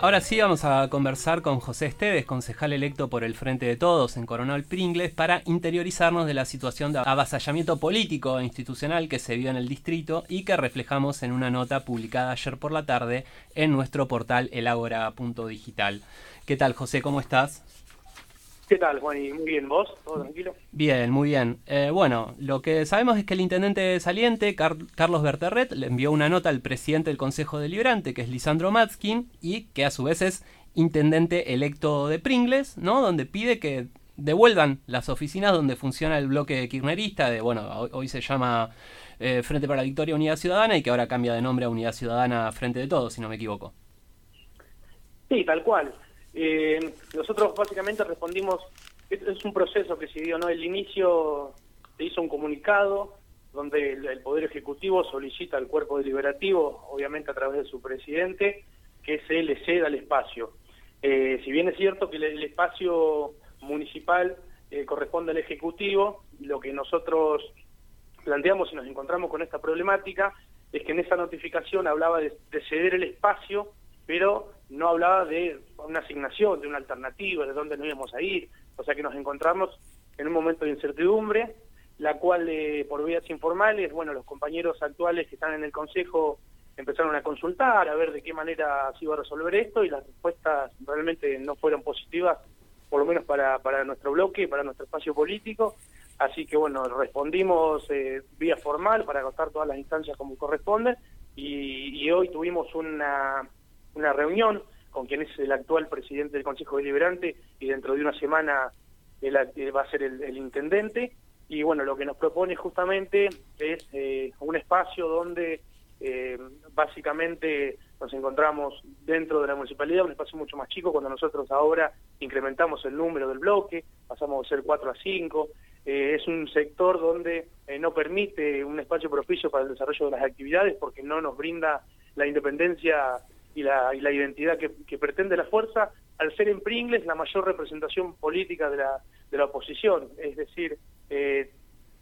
Ahora sí vamos a conversar con José Esteves, concejal electo por el Frente de Todos en Coronel Pringles, para interiorizarnos de la situación de avasallamiento político e institucional que se vio en el distrito y que reflejamos en una nota publicada ayer por la tarde en nuestro portal elagora.digital. ¿Qué tal, José? ¿Cómo estás? ¿Qué tal, Juan? muy bien, ¿vos? ¿Todo tranquilo? Bien, muy bien. Eh, bueno, lo que sabemos es que el intendente saliente, Carlos Berterret, le envió una nota al presidente del Consejo Deliberante, que es Lisandro Matskin, y que a su vez es intendente electo de Pringles, ¿no? Donde pide que devuelvan las oficinas donde funciona el bloque kirchnerista, de, bueno, hoy, se llama eh, Frente para la Victoria Unidad Ciudadana y que ahora cambia de nombre a Unidad Ciudadana Frente de Todos, si no me equivoco. Sí, tal cual. Eh, nosotros básicamente respondimos, es, un proceso que siguió, ¿no? El inicio se hizo un comunicado donde el, Poder Ejecutivo solicita al cuerpo deliberativo, obviamente a través de su presidente, que se le ceda el espacio. Eh, si bien es cierto que el, espacio municipal eh, corresponde al Ejecutivo, lo que nosotros planteamos y nos encontramos con esta problemática es que en esa notificación hablaba de ceder el espacio, pero no hablaba de una asignación, de una alternativa, de dónde nos íbamos a ir, o sea que nos encontramos en un momento de incertidumbre, la cual eh, por vías informales, bueno, los compañeros actuales que están en el Consejo empezaron a consultar, a ver de qué manera se iba a resolver esto y las respuestas realmente no fueron positivas, por lo menos para, para nuestro bloque, para nuestro espacio político, así que bueno, respondimos eh, vía formal para agotar todas las instancias como corresponde y hoy tuvimos una una reunión con quien es el actual presidente del Consejo Deliberante y dentro de una semana él, va a ser el, intendente. Y bueno, lo que nos propone justamente es eh, un espacio donde eh, básicamente nos encontramos dentro de la municipalidad, un espacio mucho más chico, cuando nosotros ahora incrementamos el número del bloque, pasamos de ser 4 a 5. Eh, es un sector donde no permite un espacio propicio para el desarrollo de las actividades porque no nos brinda la independencia y la, y la identidad que, pretende la fuerza, al ser en Pringles la mayor representación política de la, de la oposición. Es decir, eh,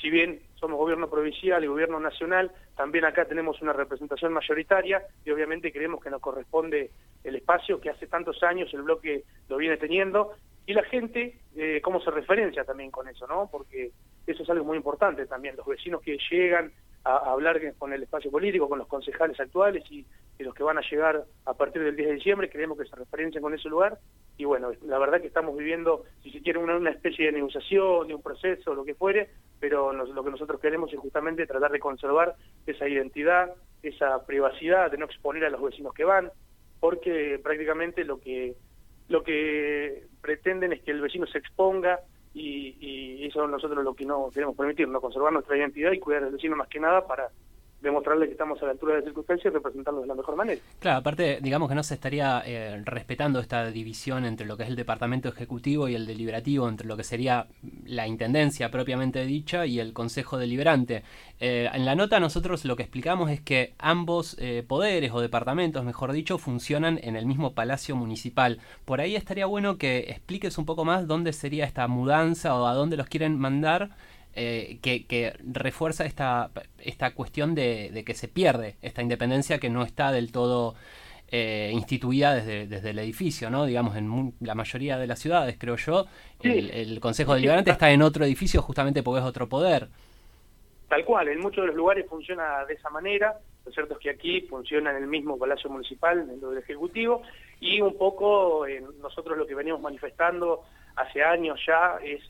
si bien somos gobierno provincial y gobierno nacional, también acá tenemos una representación mayoritaria y obviamente creemos que nos corresponde el espacio que hace tantos años el bloque lo viene teniendo y la gente, eh, cómo se referencia también con eso, ¿no? Porque eso es algo muy importante también, los vecinos que llegan a, hablar con el espacio político, con los concejales actuales y, los que van a llegar a partir del 10 de diciembre, creemos que se referencian con ese lugar. Y bueno, la verdad que estamos viviendo, si se quiere, una, especie de negociación, de un proceso, lo que fuere, pero lo que nosotros queremos es justamente tratar de conservar esa identidad, esa privacidad, de no exponer a los vecinos que van, porque prácticamente lo que lo que pretenden es que el vecino se exponga y, y eso nosotros lo que no queremos permitir, no conservar nuestra identidad y cuidar al vecino más que nada para demostrarle que estamos a la altura de las circunstancias y representarlos de la mejor manera. Claro, aparte, digamos que no se estaría eh, respetando esta división entre lo que es el departamento ejecutivo y el deliberativo, entre lo que sería la intendencia propiamente dicha y el consejo deliberante. Eh, en la nota nosotros lo que explicamos es que ambos eh, poderes o departamentos, mejor dicho, funcionan en el mismo palacio municipal. Por ahí estaría bueno que expliques un poco más dónde sería esta mudanza o a dónde los quieren mandar eh, que, refuerza esta, esta cuestión de, que se pierde esta independencia que no está del todo eh, instituida desde, desde el edificio, ¿no? Digamos, en la mayoría de las ciudades, creo yo, el, Consejo Deliberante está en otro edificio justamente porque es otro poder. Tal cual, en muchos de los lugares funciona de esa manera, lo cierto es que aquí funciona en el mismo Palacio Municipal, dentro del Ejecutivo, y un poco eh, nosotros lo que venimos manifestando hace años ya es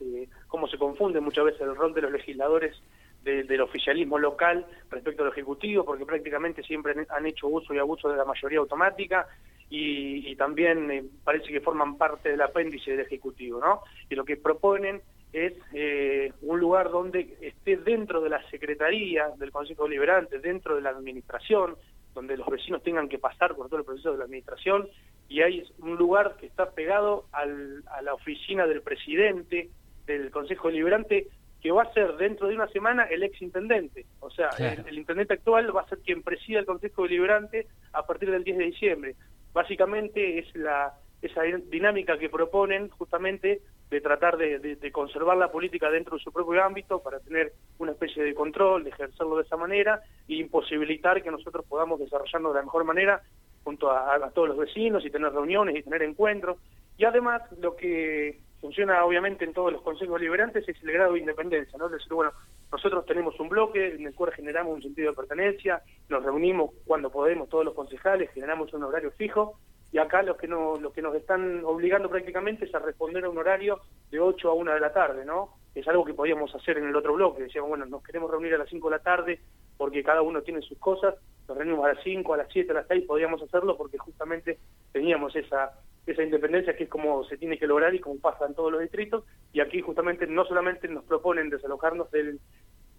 cómo se confunde muchas veces el rol de los legisladores del oficialismo local respecto al ejecutivo, porque prácticamente siempre han hecho uso y abuso de la mayoría automática y, también eh, parece que forman parte del apéndice del ejecutivo, ¿no? Y lo que proponen es eh, un lugar donde esté dentro de la secretaría del Consejo Deliberante, dentro de la administración, donde los vecinos tengan que pasar por todo el proceso de la administración y hay un lugar que está pegado al, a la oficina del presidente del Consejo Deliberante que va a ser dentro de una semana el ex intendente. O sea, el, intendente actual va a ser quien presida el Consejo Deliberante a partir del 10 de diciembre. Básicamente es la esa dinámica que proponen justamente de tratar de, de, conservar la política dentro de su propio ámbito para tener una especie de control, de ejercerlo de esa manera e imposibilitar que nosotros podamos desarrollarnos de la mejor manera junto a, todos los vecinos y tener reuniones y tener encuentros. Y además lo que funciona obviamente en todos los consejos liberantes es el grado de independencia, ¿no? Es decir, bueno, nosotros tenemos un bloque en el cual generamos un sentido de pertenencia, nos reunimos cuando podemos todos los concejales, generamos un horario fijo y acá lo que, no, lo que nos están obligando prácticamente es a responder a un horario de 8 a 1 de la tarde, ¿no? Es algo que podíamos hacer en el otro bloque, decíamos, bueno, nos queremos reunir a las 5 de la tarde porque cada uno tiene sus cosas, nos reunimos a las 5, a las 7, a las 6, podíamos hacerlo porque justamente teníamos esa esa independencia que es como se tiene que lograr y como pasa en todos los distritos, y aquí justamente no solamente nos proponen desalojarnos del,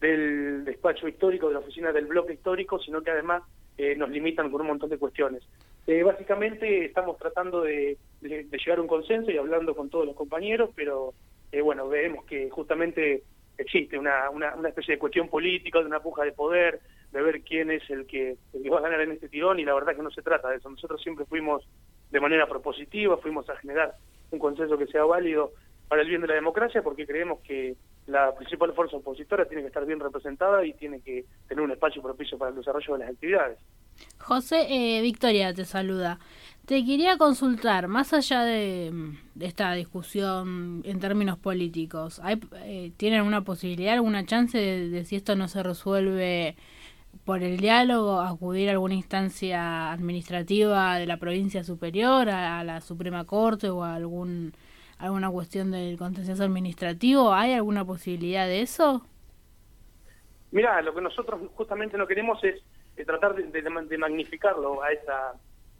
del despacho histórico, de la oficina del bloque histórico, sino que además eh, nos limitan con un montón de cuestiones. Eh, básicamente estamos tratando de, llegar a un consenso y hablando con todos los compañeros, pero eh, bueno, vemos que justamente existe una, una, una, especie de cuestión política, de una puja de poder, de ver quién es el que, el que va a ganar en este tirón, y la verdad que no se trata de eso. Nosotros siempre fuimos de manera propositiva, fuimos a generar un consenso que sea válido para el bien de la democracia, porque creemos que la principal fuerza opositora tiene que estar bien representada y tiene que tener un espacio propicio para el desarrollo de las actividades. José, eh, Victoria te saluda. Te quería consultar, más allá de, esta discusión en términos políticos, ¿hay, eh, ¿tienen alguna posibilidad, alguna chance de, si esto no se resuelve por el diálogo, acudir a alguna instancia administrativa de la provincia superior, a, la Suprema Corte o a algún alguna cuestión del contencioso administrativo? ¿Hay alguna posibilidad de eso? Mira, lo que nosotros justamente no queremos es tratar de, magnificarlo a esa,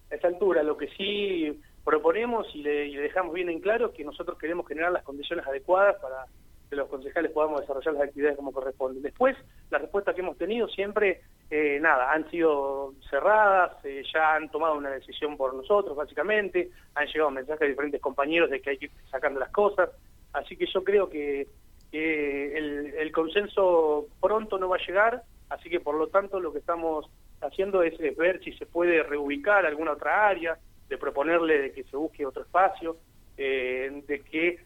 esa altura. Lo que sí proponemos y le, dejamos bien en claro que nosotros queremos generar las condiciones adecuadas para que los concejales podamos desarrollar las actividades como corresponde. Después, la respuesta que hemos tenido siempre, eh, nada, han sido cerradas, eh, ya han tomado una decisión por nosotros, básicamente, han llegado mensajes de diferentes compañeros de que hay que ir sacando las cosas, así que yo creo que el, consenso pronto no va a llegar, Así que por lo tanto lo que estamos haciendo es, ver si se puede reubicar alguna otra área, de proponerle de que se busque otro espacio, eh, de que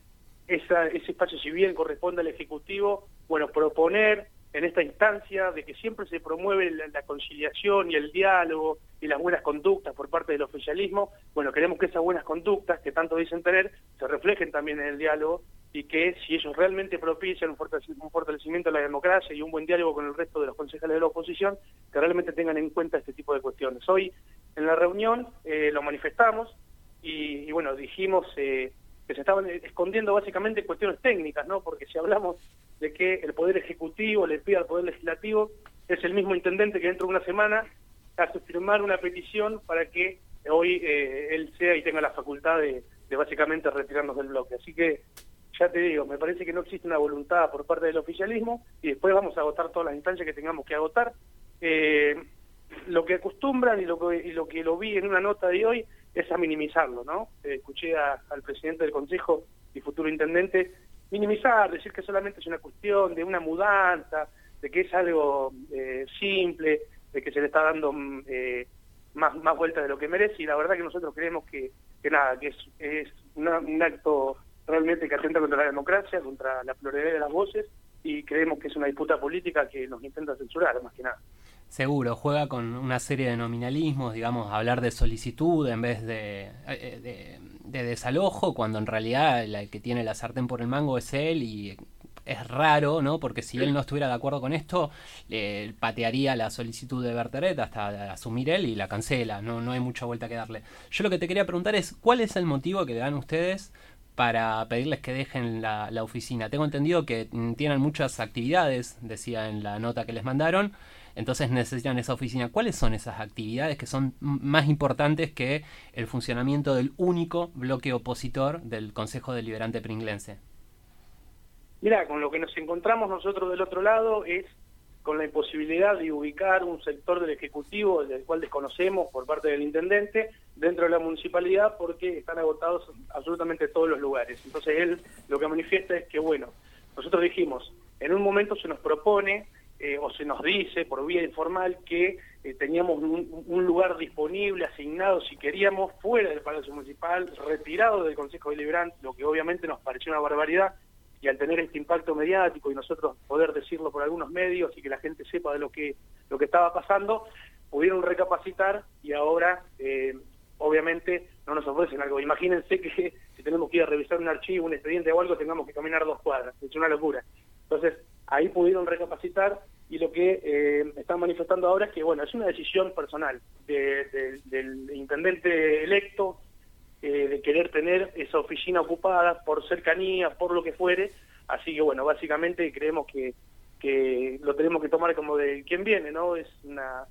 esa, ese espacio, si bien corresponde al Ejecutivo, bueno, proponer en esta instancia de que siempre se promueve la, conciliación y el diálogo y las buenas conductas por parte del oficialismo, bueno, queremos que esas buenas conductas que tanto dicen tener se reflejen también en el diálogo y que si ellos realmente propician un fortalecimiento de la democracia y un buen diálogo con el resto de los concejales de la oposición, que realmente tengan en cuenta este tipo de cuestiones. Hoy en la reunión eh, lo manifestamos y, bueno, dijimos eh, que se estaban escondiendo básicamente cuestiones técnicas, ¿no? Porque si hablamos de que el Poder Ejecutivo le pide al Poder Legislativo, es el mismo intendente que dentro de una semana hace firmar una petición para que hoy eh, él sea y tenga la facultad de, básicamente retirarnos del bloque. Así que ya te digo, me parece que no existe una voluntad por parte del oficialismo y después vamos a agotar todas las instancias que tengamos que agotar. Eh, lo que acostumbran y lo que, y lo que lo vi en una nota de hoy es a minimizarlo, ¿no? Eh, escuché al presidente del Consejo y futuro intendente minimizar, decir que solamente es una cuestión de una mudanza, de que es algo eh, simple, de que se le está dando mm, más, más vueltas de lo que merece y la verdad que nosotros creemos que, que nada, que es, es un acto realmente que atenta contra la democracia, contra la pluralidad de las voces y creemos que es una disputa política que nos intenta censurar, más que nada. Seguro, juega con una serie de nominalismos, digamos, hablar de solicitud en vez de, eh, de, desalojo, cuando en realidad el que tiene la sartén por el mango es él y es raro, ¿no? Porque si él no estuviera de acuerdo con esto, eh, patearía la solicitud de Berteret hasta asumir él y la cancela, no, no hay mucha vuelta que darle. Yo lo que te quería preguntar es, ¿cuál es el motivo que dan ustedes para pedirles que dejen la, oficina. Tengo entendido que mm, tienen muchas actividades, decía en la nota que les mandaron, entonces necesitan esa oficina. ¿Cuáles son esas actividades que son más importantes que el funcionamiento del único bloque opositor del Consejo Deliberante Pringlense? Mira, con lo que nos encontramos nosotros del otro lado es con la imposibilidad de ubicar un sector del Ejecutivo, del cual desconocemos por parte del Intendente, dentro de la municipalidad porque están agotados absolutamente todos los lugares. Entonces él lo que manifiesta es que, bueno, nosotros dijimos, en un momento se nos propone eh, o se nos dice por vía informal que eh, teníamos un, lugar disponible, asignado, si queríamos, fuera del Palacio Municipal, retirado del Consejo Deliberante, lo que obviamente nos pareció una barbaridad, y al tener este impacto mediático y nosotros poder decirlo por algunos medios y que la gente sepa de lo que, lo que estaba pasando, pudieron recapacitar y ahora, eh, obviamente, no nos ofrecen algo. Imagínense que si tenemos que ir a revisar un archivo, un expediente o algo, tengamos que caminar dos cuadras. Es una locura. Entonces, ahí pudieron recapacitar y lo que eh, están manifestando ahora es que, bueno, es una decisión personal del intendente electo eh, de querer tener esa oficina ocupada por cercanía, por lo que fuere. Así que, bueno, básicamente creemos que, que lo tenemos que tomar como de quien viene, ¿no? Es una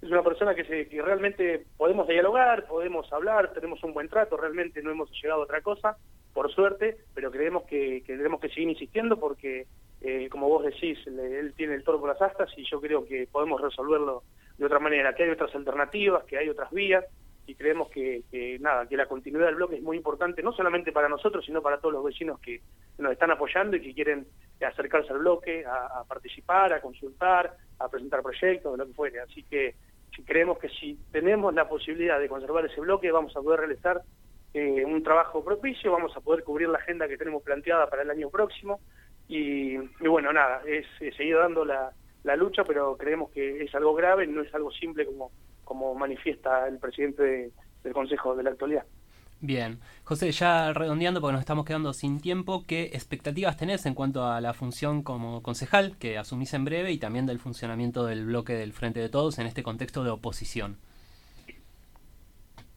es una persona que, se, que realmente podemos dialogar, podemos hablar, tenemos un buen trato, realmente no hemos llegado a otra cosa, por suerte, pero creemos que, que tenemos que seguir insistiendo porque, eh, como vos decís, él tiene el toro por las astas y yo creo que podemos resolverlo de otra manera, que hay otras alternativas, que hay otras vías y creemos que, nada, que la continuidad del bloque es muy importante, no solamente para nosotros, sino para todos los vecinos que nos están apoyando y que quieren acercarse al bloque, a, participar, a consultar, a presentar proyectos, lo que fuere. Así que creemos que si tenemos la posibilidad de conservar ese bloque, vamos a poder realizar eh, un trabajo propicio, vamos a poder cubrir la agenda que tenemos planteada para el año próximo. Y, bueno, nada, es, seguir dando la, lucha, pero creemos que es algo grave, no es algo simple como, como manifiesta el presidente del Consejo de la actualidad. Bien, José, ya redondeando porque nos estamos quedando sin tiempo, ¿qué expectativas tenés en cuanto a la función como concejal que asumís en breve y también del funcionamiento del bloque del Frente de Todos en este contexto de oposición?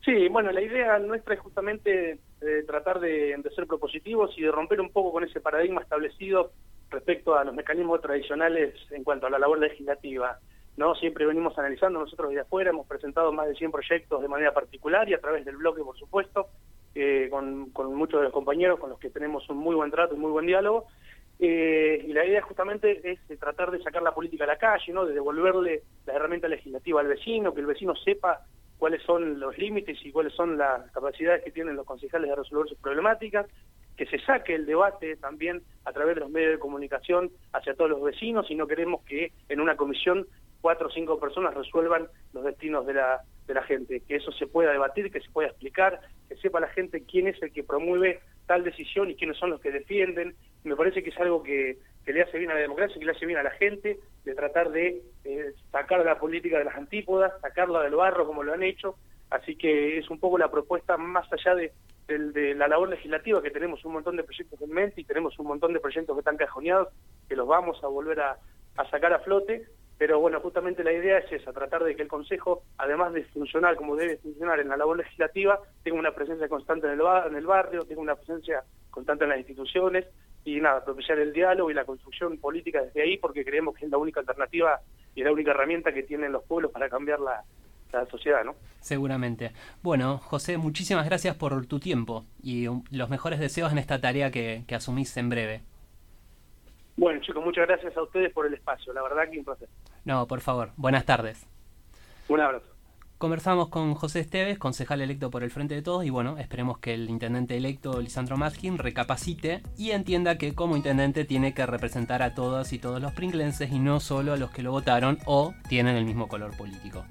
Sí, bueno, la idea nuestra es justamente eh, tratar de, ser propositivos y de romper un poco con ese paradigma establecido respecto a los mecanismos tradicionales en cuanto a la labor legislativa. no Siempre venimos analizando nosotros desde afuera, hemos presentado más de 100 proyectos de manera particular y a través del bloque, por supuesto, eh, con, muchos de los compañeros con los que tenemos un muy buen trato y muy buen diálogo. Eh, y la idea justamente es tratar de sacar la política a la calle, ¿no? de devolverle la herramienta legislativa al vecino, que el vecino sepa cuáles son los límites y cuáles son las capacidades que tienen los concejales de resolver sus problemáticas, que se saque el debate también a través de los medios de comunicación hacia todos los vecinos y no queremos que en una comisión cuatro o cinco personas resuelvan los destinos de la, de la gente, que eso se pueda debatir, que se pueda explicar, que sepa la gente quién es el que promueve tal decisión y quiénes son los que defienden. Me parece que es algo que, le hace bien a la democracia, que le hace bien a la gente, de tratar de eh, sacar la política de las antípodas, sacarla del barro como lo han hecho. Así que es un poco la propuesta más allá de, la labor legislativa, que tenemos un montón de proyectos en mente y tenemos un montón de proyectos que están cajoneados, que los vamos a volver a, sacar a flote, pero bueno, justamente la idea es esa, tratar de que el Consejo, además de funcionar como debe funcionar en la labor legislativa, tenga una presencia constante en el barrio, tenga una presencia constante en las instituciones y nada, propiciar el diálogo y la construcción política desde ahí porque creemos que es la única alternativa y la única herramienta que tienen los pueblos para cambiar la, sociedad, ¿no? Seguramente. Bueno, José, muchísimas gracias por tu tiempo y los mejores deseos en esta tarea que, que asumís en breve. Bueno, chicos, muchas gracias a ustedes por el espacio. La verdad que un placer. No, por favor. Buenas tardes. Un abrazo. Conversamos con José Esteves, concejal electo por el Frente de Todos, y bueno, esperemos que el intendente electo Lisandro Maskin recapacite y entienda que como intendente tiene que representar a todas y todos los pringlenses y no solo a los que lo votaron o tienen el mismo color político.